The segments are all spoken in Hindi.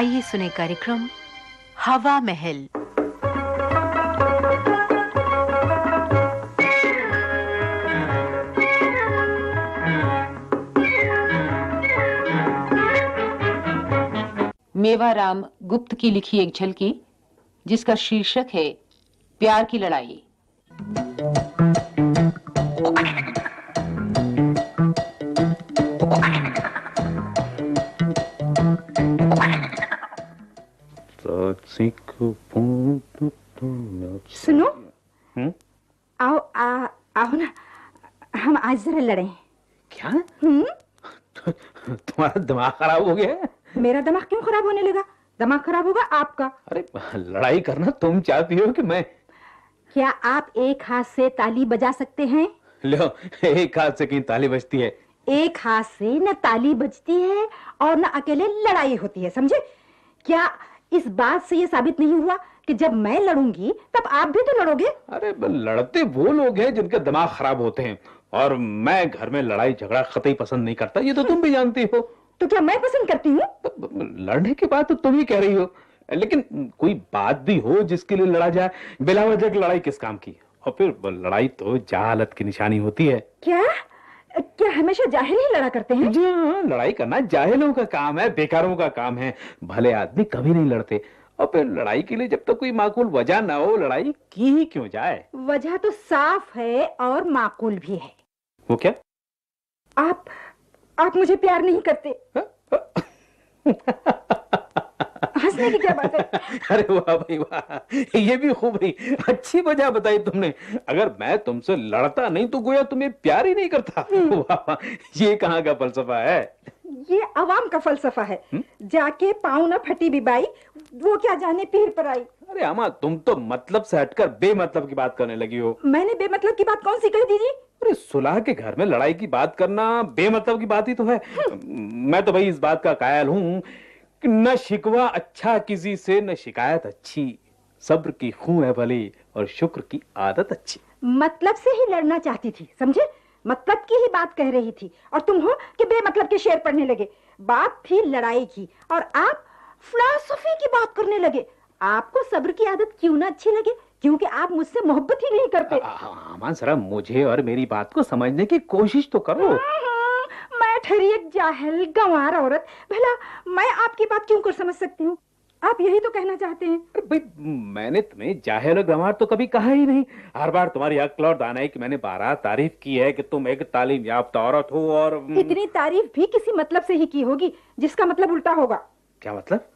आइए सुने कार्यक्रम हवा महल। मेवाराम गुप्त की लिखी एक झलकी, जिसका शीर्षक है, प्यार की लड़ाई। सुनो हम्म? आओ आ, आओ ना हम आज जरा लड़े क्या? हम्म? तुम्हारा दिमाग खराब हो गया? मेरा दिमाग क्यों खराब होने लगा? दिमाग खराब होगा आपका। अरे लड़ाई करना तुम चाहती हो कि मैं क्या आप एक हाथ से ताली बजा सकते हैं? लो एक हाथ से कहीं ताली बजती है? एक हाथ से न ताली बजती है और न अकेले लड़ाई होती है समझे? क्या इस बात से ये साबित नहीं हुआ कि जब मैं लड़ूँगी तब आप भी तो लड़ोगे। अरे लड़ते वो लोग हैं जिनके दिमाग खराब होते हैं। और मैं घर में लड़ाई झगड़ा कतई पसंद नहीं करता ये तो तुम भी जानती हो। तो क्या मैं पसंद करती हूँ? लड़ने की बात तो तुम ही कह रही हो। लेकिन कोई बात भी हो जिसके लिए लड़ा जाए बिला वजह लड़ाई किस काम की? और फिर लड़ाई तो जहालत की निशानी होती है। क्या? क्या हमेशा जाहिल ही लड़ा करते हैं? जी हाँ लड़ाई करना जाहिलों का काम है बेकारों का काम है। भले आदमी कभी नहीं लड़ते। और फिर लड़ाई के लिए जब तक तो कोई माकूल वजह ना हो लड़ाई की ही क्यों जाए? वजह तो साफ़ है और माकूल भी है। वो क्या? आप आप मुझे प्यार नहीं करते। की क्या बात है? अरे वाह भाई वाह। ये भी खूब रही। अच्छी वजह बताई तुमने। अगर मैं तुमसे लड़ता नहीं तो गोया तुम्हें प्यार ही नहीं करता। हम्म। वाह ये कहाँ का फलसफा है? ये अवाम का फलसफा है। जाके पाँव न फटी बिबाई वो क्या जाने पीर पर आई? अरे अमा तुम तो मतलब से हटकर बेमतलब की बात करने लगी हो। मैंने बेमतलब की बात कौन सी कह दीजिए अरे सुलह के घर में लड़ाई की बात करना बेमतलब की बात ही तो है। मैं तो भाई इस बात का कायल हूँ कि न शिकवा अच्छा किसी से न शिकायत अच्छी। सब्र की खूह है भली और शुक्र की आदत अच्छी। मतलब से ही लड़ना चाहती थी समझे? मतलब की ही बात कह रही थी। और तुम हो कि बेमतलब के शेर पढ़ने लगे। बात थी लड़ाई की और आप फिलोसफी की बात करने लगे। आपको सब्र की आदत क्यों ना अच्छी लगे? क्योंकि आप मुझसे मोहब्बत ही नहीं करते। अमान सरा मुझे और मेरी बात को समझने की कोशिश तो करो। हम्म, मैं ठहरी एक जाहिल गंवार औरत। भला मैं आपकी बात क्यों कर समझ सकती हूँ? आप यही तो कहना चाहते हैं। भाई मैंने तुम्हें जाहिल और गंवार तो कभी कहा ही नहीं। हर बार तुम्हारी अक्ल और दानाई की मैंने बारह तारीफ़ की है कि तुम एक तालीम याफ्ता औरत हो और इतनी तारीफ़ भी किसी मतलब से ही की होगी जिसका मतलब उल्टा होगा। क्या मतलब?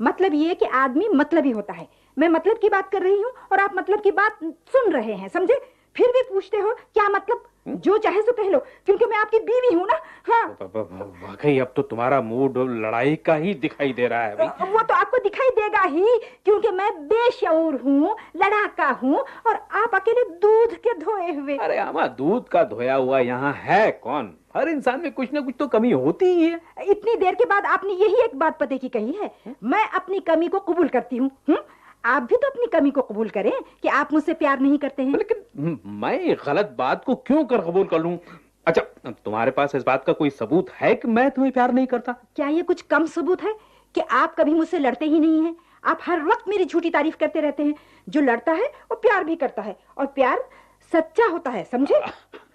मतलब ये कि आदमी मतलब ही होता है। मैं मतलब की बात कर रही हूँ और आप मतलब की बात सुन रहे हैं समझे? फिर भी पूछते हो क्या मतलब? जो चाहे सो कह लो क्योंकि मैं आपकी बीवी हूँ ना। हाँ। वाकई अब तो तुम्हारा मूड लड़ाई का ही दिखाई दे रहा है भाई। वो तो आपको दिखाई देगा ही क्योंकि मैं बेशऊर हूँ लड़ाका हूँ और आप अकेले दूध के धोए हुए। अरे आमा दूध का धोया हुआ यहाँ है कौन? हर इंसान में कुछ ना कुछ तो कमी होती ही है। इतनी देर के बाद आपने यही एक बात पते की कही है? मैं अपनी कमी को कबूल करती हूँ आप भी तो अपनी कमी को कबूल करें कि आप मुझसे प्यार नहीं करते हैं। लेकिन मैं गलत बात को क्यों कर कबूल कर लूँ? अच्छा तुम्हारे पास इस बात का कोई सबूत है कि मैं तुम्हें प्यार नहीं करता? क्या ये कुछ कम सबूत है कि आप कभी मुझसे लड़ते ही नहीं हैं? आप हर वक्त मेरी झूठी तारीफ़ करते रहते हैं। जो लड़ता है वो प्यार भी करता है। और प्यार सच्चा होता है समझे?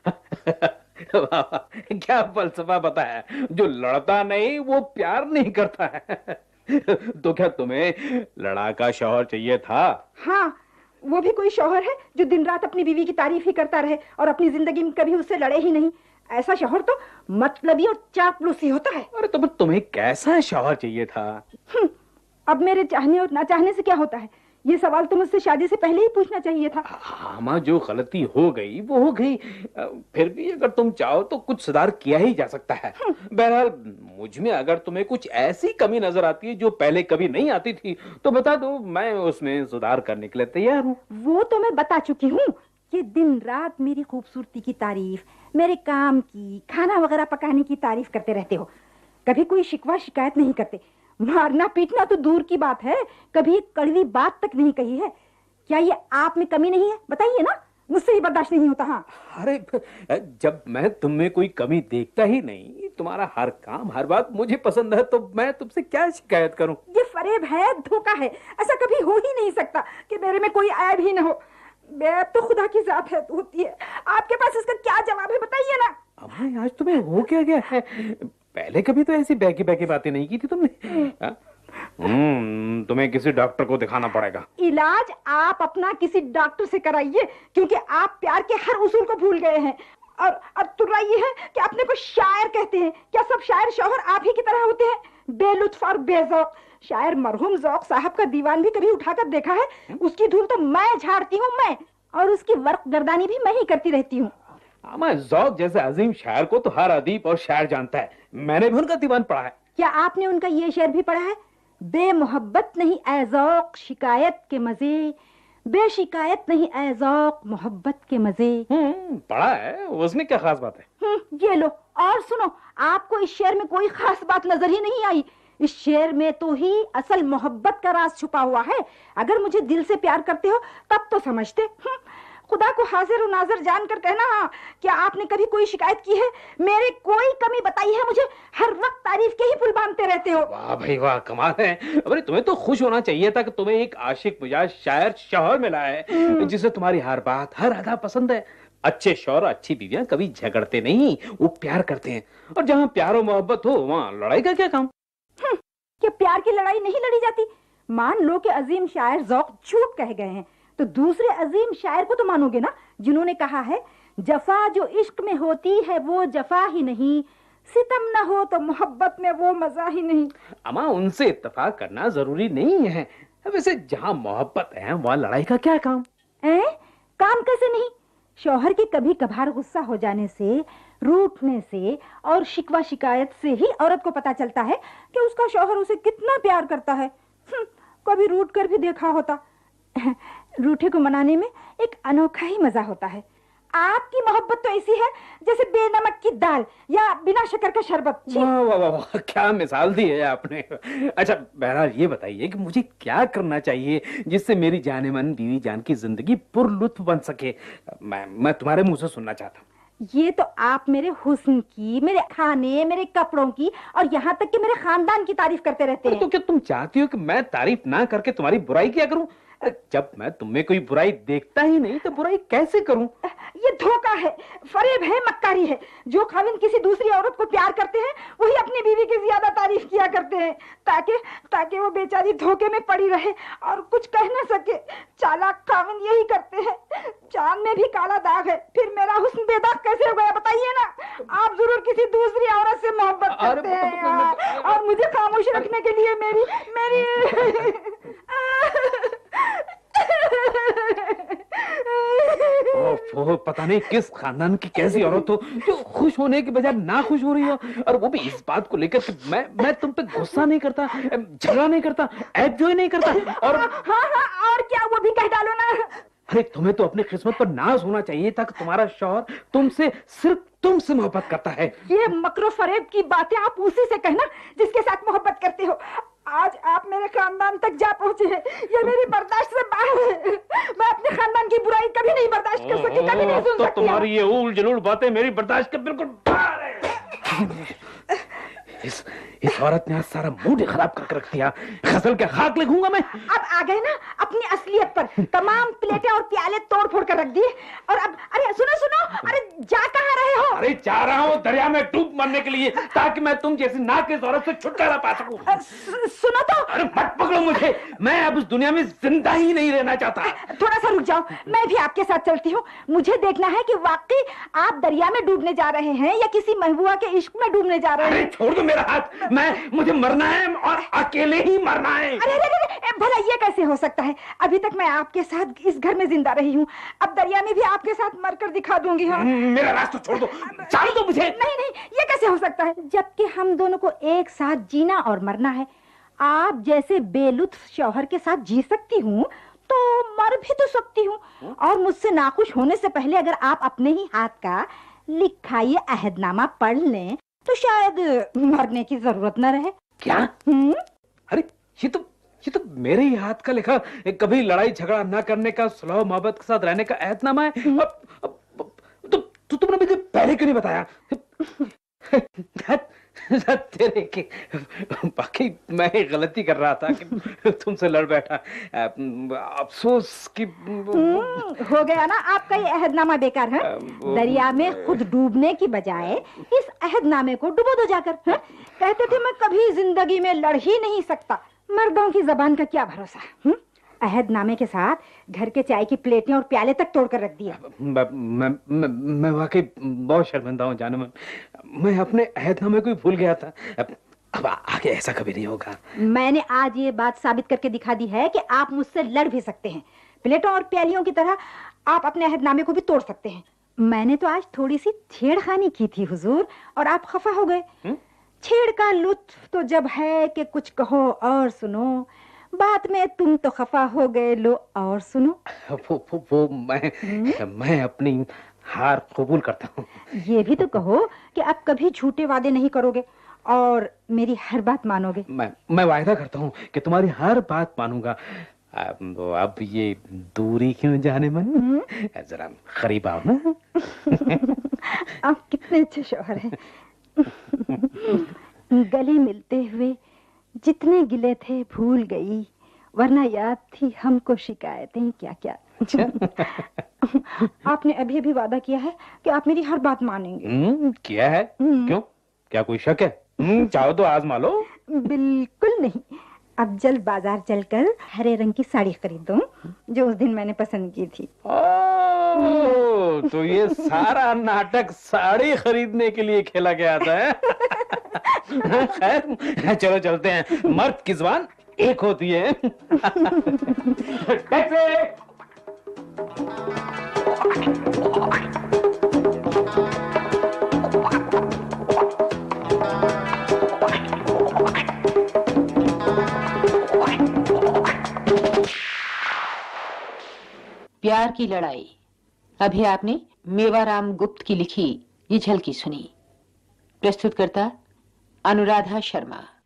क्या फलसफा बताया? जो लड़ता नहीं वो प्यार नहीं करता है। तो क्या तुम्हें लड़ाका शोहर चाहिए था? हाँ वो भी कोई शोहर है जो दिन रात अपनी बीवी की तारीफ़ ही करता रहे और अपनी ज़िंदगी में कभी उससे लड़े ही नहीं। ऐसा शोहर तो मतलबी और चापलूसी होता है। अरे तो तुम्हें कैसा शोहर चाहिए था? हम्म, अब मेरे चाहने और ना चाहने से क्या होता है? ये सवाल तो मुझसे शादी से पहले ही पूछना चाहिए था। हाँ जो गलती हो गई वो हो गई। फिर भी अगर तुम चाहो तो कुछ सुधार किया ही जा सकता है। बहरहाल मुझमें अगर तुम्हें कुछ ऐसी कमी नज़र आती है जो पहले कभी नहीं आती थी तो बता दो मैं उसमें सुधार करने के लिए तैयार हूँ। वो तो मैं बता चुकी हूँ कि दिन रात मेरी खूबसूरती की तारीफ़ मेरे काम की खाना वगैरह पकाने की तारीफ़ करते रहते हो। कभी कोई शिकवा शिकायत नहीं करते। मारना पीटना तो दूर की बात है। कभी एक कड़वी बात तक नहीं कही है। क्या ये आप में कमी नहीं है? बताइए ना। मुझसे ही बर्दाश्त नहीं होता हाँ। अरे जब मैं तुम में कोई कमी देखता ही नहीं तुम्हारा हर काम हर बात मुझे पसंद है तो मैं तुमसे क्या शिकायत करूँ? ये फरेब है धोखा है। ऐसा कभी हो ही नहीं सकता कि मेरे में कोई ऐब ही ना हो। ऐब तो खुदा की जात है होती है। आपके पास इसका क्या जवाब है बताइए ना। अम्मा आज तुम्हें हो क्या गया? है पहले कभी तो ऐसी बैकी बैकी बातें नहीं की थी तुमने? हाँ? हम्म तुम्हें किसी डॉक्टर को दिखाना पड़ेगा। इलाज आप अपना किसी डॉक्टर से कराइए क्योंकि आप प्यार के हर उसूल को भूल गए हैं। और अब तुर्रा ये है कि अपने को शायर कहते हैं। क्या सब शायर शोहर आप ही की तरह होते हैं? बेलुत्फ और बेजौक। शायर मरहूम जौक साहब का दीवान भी कभी उठाकर देखा है? उसकी धूल तो मैं झाड़ती हूँ मैं और उसकी वर्क गर्दानी भी मैं ही करती रहती हूँ। जौक जैसे अजीम शायर को तो हर अदीब और शायर जानता है। मैंने भी उनका दीवान पढ़ा है। क्या आपने उनका ये शेर भी पढ़ा है? बेमोहब्बत नहीं ऐजौक शिकायत के मज़े। बेशिकायत नहीं ऐजौक मोहब्बत के मज़े। हम्म पढ़ा है उसमें क्या खास बात है? हम्म, ये लो और सुनो आपको इस शेर में कोई खास बात नज़र ही नहीं आई। इस शेर में तो ही असल मोहब्बत का राज छुपा हुआ है। अगर मुझे दिल से प्यार करते हो तब तो समझते। हम्म, खुदा को हाजिर और नाजर जानकर कहना क्या आपने कभी कोई शिकायत की है? मेरे कोई कमी बताई है? मुझे हर वक्त तारीफ़ के ही पुल बांधते रहते हो। वाह भाई वाह कमाल है। अरे तुम्हें तो खुश होना चाहिए था कि तुम्हें एक आशिक मिजाज शायर शौहर मिला है जिसे तुम्हारी हर बात हर अदा पसंद है। अच्छे शौहर अच्छी बीवियाँ कभी झगड़ते नहीं वो प्यार करते हैं। और जहाँ प्यार और मोहब्बत हो वहाँ लड़ाई का क्या काम? क्या प्यार की लड़ाई नहीं लड़ी जाती? मान लो कि अजीम शायर जौक झूठ कह गए हैं। तो दूसरे अजीम शायर को तो मानोगे ना जिन्होंने कहा है जफा जो इश्क में होती है वो जफा ही नहीं। सितम न हो तो मोहब्बत में वो मज़ा ही नहीं। अमा उनसे इत्तेफाक करना ज़रूरी नहीं है। वैसे जहाँ मोहब्बत है वहाँ लड़ाई का क्या काम? ए? काम कैसे नहीं? शौहर के कभी कभार गुस्सा हो जाने से रूठने से और शिकवा शिकायत से ही औरत को पता चलता है कि उसका शौहर उसे कितना प्यार करता है। हम्म, कभी रूठ कर भी देखा होता। रूठे को मनाने में एक अनोखा ही मज़ा होता है। आपकी मोहब्बत तो ऐसी है जैसे बेनमक की दाल या बिना शक्कर का शरबत। वाह वाह वाह वाह, क्या मिसाल दी है आपने। अच्छा बहरहाल ये बताइए कि मुझे क्या करना चाहिए जिससे मेरी जाने मन बीवी जान की ज़िंदगी पुरलुत्फ बन सके? मैं मैं तुम्हारे मुँह से सुनना चाहता हूँ। ये तो आप मेरे हुस्न की मेरे खाने मेरे कपड़ों की और यहाँ तक कि मेरे खानदान की तारीफ़ करते रहते हैं तो क्या तुम चाहती हो कि मैं तारीफ़ ना करके तुम्हारी बुराई क्या करूँ जब मैं तुम्हें कोई बुराई देखता ही नहीं तो बुराई कैसे करूँ? ये धोखा है फरेब है मक्कारी है। जो खाविन किसी दूसरी औरत को प्यार करते हैं वही अपनी बीवी की ज़्यादा तारीफ़ किया करते हैं ताकि ताकि वो बेचारी धोखे में पड़ी रहे और कुछ कह ना सके। चालाक खाविन यही करते हैं। चाँद में भी काला दाग है फिर मेरा हुस्न बेदाग कैसे हो गया बताइए ना? आप ज़रूर किसी दूसरी औरत से मोहब्बत करते हैं। और मुझे खामोश रखने के लिए मेरी मेरी ओफो पता नहीं किस खानदान की कैसी औरत हो जो खुश होने के बजाय ना खुश हो रही हो और वो भी इस बात को लेकर कि मैं मैं तुम पे गुस्सा नहीं करता झगड़ा नहीं करता एंजॉय नहीं करता और हाँ हाँ और क्या वो भी कह डालो ना? अरे तुम्हें तो अपनी किस्मत पर नाज होना चाहिए था कि तुम्हारा शौहर तुमसे सिर्फ़ तुमसे मोहब्बत करता है। ये मकरो फरेब की बातें आप उसी से कहना जिसके साथ मोहब्बत करते हो। आज आप मेरे खानदान तक जा पहुँचे हैं। ये मेरी बर्दाश्त से बाहर है। मैं अपने खानदान की बुराई कभी नहीं बर्दाश्त कर सकती कभी नहीं सुन तो सकती। तुम्हारी ये उल जलूल बातें मेरी बर्दाश्त के बिल्कुल बाहर है। इस औरत ने आज सारा मूड खराब करके रख दिया। गज़ल के खाक लिखूँगा मैं। अब आ गए ना अपनी असलियत पर। तमाम प्लेटें और प्याले तोड़ फोड़ कर रख दिए। और अब अरे सुनो सुनो अरे जा कहाँ रहे हो? अरे जा रहा हूँ दरिया में डूब मरने के लिए ताकि मैं तुम जैसी नाक इस औरत से छुटकारा पा सकूँ। सुनो तो। अरे मत पकड़ो मुझे। मैं अब इस दुनिया में ज़िंदा ही नहीं रहना चाहता। थोड़ा सा रुक जाओ। मैं भी आपके साथ चलती हूँ। मुझे देखना है कि वाकई आप दरिया में डूबने जा रहे हैं या किसी महबूबा के इश्क में डूबने जा रहे हैं। छोड़ दो मेरा हाथ। मैं मुझे मरना है और अकेले ही मरना है। अरे अरे अरे भला ये कैसे हो सकता है? अभी तक मैं आपके साथ इस घर में ज़िंदा रही हूँ। अब दरिया में भी आपके साथ मरकर दिखा दूँगी हाँ। मेरा रास्ता छोड़ दो। चाल दो मुझे। नहीं नहीं ये कैसे हो सकता है? जबकि हम दोनों को एक साथ जीना और मरना है। आप जैसे बेलुत्फ शौहर के साथ जी सकती हूँ तो मर भी तो सकती हूँ। और मुझसे नाखुश होने से पहले अगर आप अपने ही हाथ का लिखा ये अहदनामा पढ़ लें तो शायद मरने की ज़रूरत न रहे। क्या? हुँ? अरे ये तो ये तो मेरे ही हाथ का लिखा। कभी लड़ाई झगड़ा ना करने का सुलह मोहब्बत के साथ रहने का ऐतनामा है। अब, अब, अब तो, तो तुमने मुझे पहले क्यों नहीं बताया? तेरे के बाकी मैं गलती कर रहा था कि तुमसे लड़ बैठा अफसोस कि हम्म, हो गया ना आपका ये अहदनामा बेकार है दरिया में खुद डूबने की बजाय इस अहदनामे को डुबो दो जाकर हैं? कहते थे मैं कभी ज़िंदगी में लड़ ही नहीं सकता मर्दों की जबान का क्या भरोसा हम्म? अहदनामे के साथ घर के चाय की प्लेटें और प्याले तक तोड़कर रख दिया। मैं मैं मैं, मैं वाकई बहुत शर्मिंदा हूँ जानमन मैं अपने अहदनामे को ही भूल गया था। अब आगे ऐसा कभी नहीं होगा। मैंने आज ये बात साबित करके दिखा दी है कि आप मुझसे लड़ भी सकते हैं। प्लेटों और प्यालियों की तरह आप अपने अहदनामे को भी तोड़ सकते हैं। मैंने तो आज थोड़ी सी छेड़खानी की थी हुजूर और आप खफा हो गए? छेड़ का लुत्फ तो जब है कि कुछ कहो और सुनो। बात में तुम तो खफा हो गए लो और सुनो। वो वो, वो मैं मैं अपनी हार कबूल करता हूँ। ये भी तो कहो कि अब कभी झूठे वादे नहीं करोगे और मेरी हर बात मानोगे। मैं मैं वायदा करता हूँ कि तुम्हारी हर बात मानूँगा। अब अब ये दूरी क्यों जाने मन? जरा करीब आओ ना। आप कितने अच्छे शोहर हैं। गले मिलते हुए जितने गिले थे भूल गई वरना याद थी हमको शिकायतें क्या क्या आपने अभी अभी वादा किया है कि आप मेरी हर बात मानेंगे। हम्म, किया है? हम्म। क्यों? क्या कोई शक है? हम्म, चाहो तो आजमा लो। बिल्कुल नहीं। अब जल्द बाज़ार चलकर हरे रंग की साड़ी खरीदूं जो उस दिन मैंने पसंद की थी। ओ, तो ये सारा नाटक साड़ी खरीदने के लिए खेला गया था? खैर चलो चलते हैं। मर्द की ज़ुबान एक होती है! प्यार की लड़ाई। अभी आपने मेवाराम गुप्त की लिखी, ये झलकी सुनी। प्रस्तुत करता अनुराधा शर्मा।